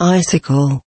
icicle.